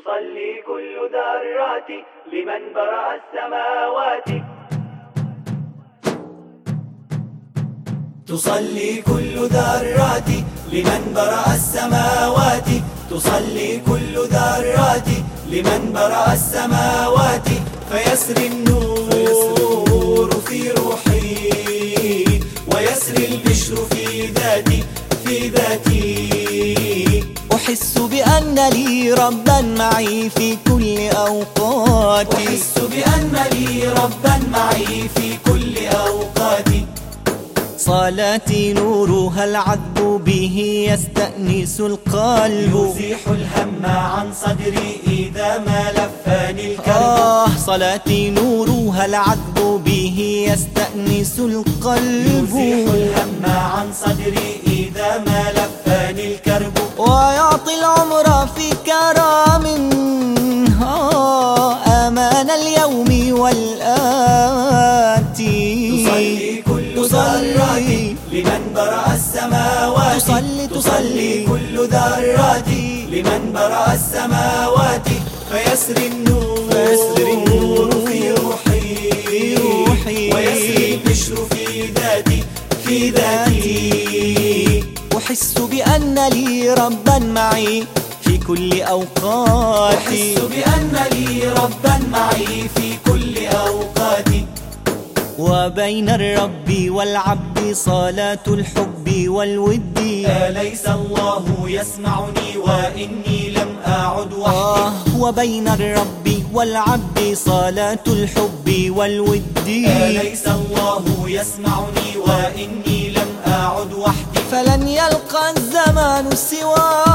تصلي كل ذرات لمن برأ السماوات. تصلي كل ذرات لمن برأ السماوات. تصلي كل ذرات لمن برأ السماوات. فيسري النور. أحس بأن لي ربا معي في كل أوقاتي. أحس بأن لي ربا معي في كل أوقاتي. صلاتي نورها العذب به يستأنس القلب. يزيح الهم عن صدري إذا ما لفاني الكرب آه صلاتي نورها العذب به يستأنس القلب. يزيح الهم عن صدري والآتي تصلي كل. ذرات لمن برأ السماوات تصلي- تصلي. كل ذرات لمن برأ السماوات فيسري النور فيسري النور في روحي في روحي. ويسري البشر في ذاتي في ذاتي أحس بأن لي ربا معي كل أوقاتي. أحس بأن لي ربا معي في كل أوقاتي. وبين الرب والعبد صلاة الحب والود. أليس الله يسمعني وإني لم أعد وحدي. آه وبين الرب والعبد صلاة الحب والود. أليس الله يسمعني وإني لم أعد وحدي. فلن يلقى الزمان سوى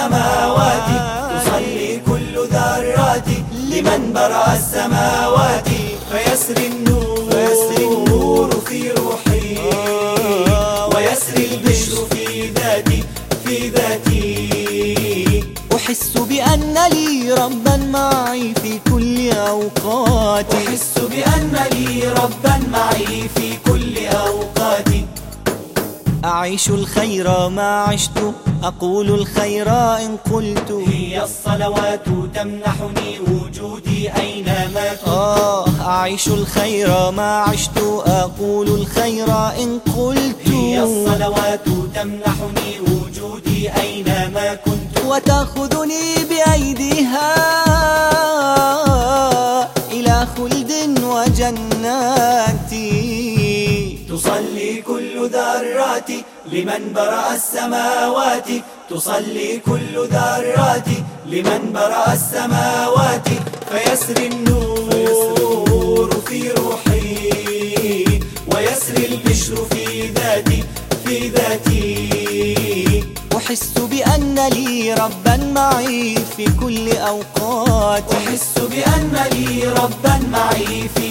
السماوات تصلي كل ذرات لمن برأ السماوات. فيسري النور فيسري النور في روحي. ويسري البشر في ذاتي في ذاتي. أحس بأن لي ربا معي في كل أوقاتي. أحس بأن لي ربا معي في كل أوقاتي. أعيش الخير ما عشت أقول الخير إن قلت. هي الصلوات تمنحني وجودي أينما كنت. آه أعيش الخير ما عشت أقول الخير إن قلت. هي الصلوات تمنحني وجودي أينما كنت. وتأخذني بأيديها إلى خلد وجنات ذرات لمن برأ السماوات تصلي كل ذرات لمن برأ السماوات فيسري النور في روحي ويسري البشر في ذاتي في ذاتي. أحس بأن لي ربا معي في كل أوقاتي أحس بأن لي ربا معي في